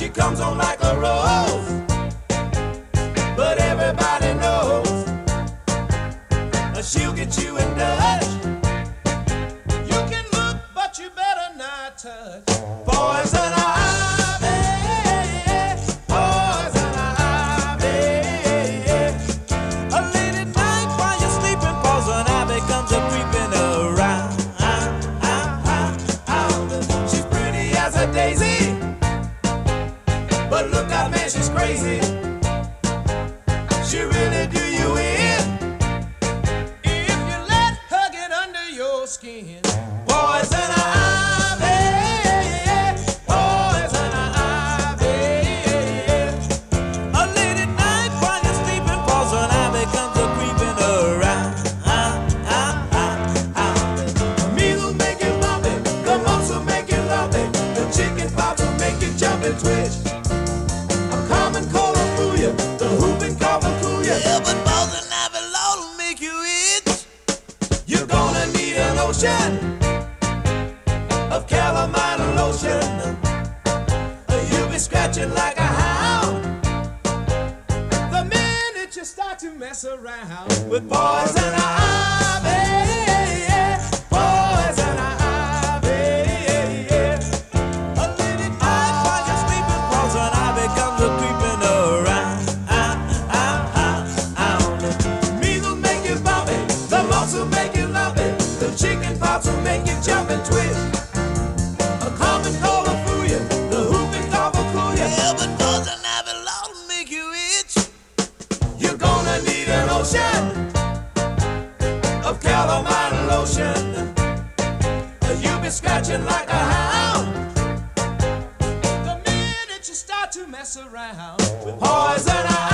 she comes on like a rose. But everybody knows she'll get you in touch. You can look, but you better not touch. Poison. crazy. She really do you in if you let her get under your skin. lotion of calamine lotion. You'll be scratching like a hound the minute you start to mess around with poison and. you scratching like a hound. The minute you start to mess around with poison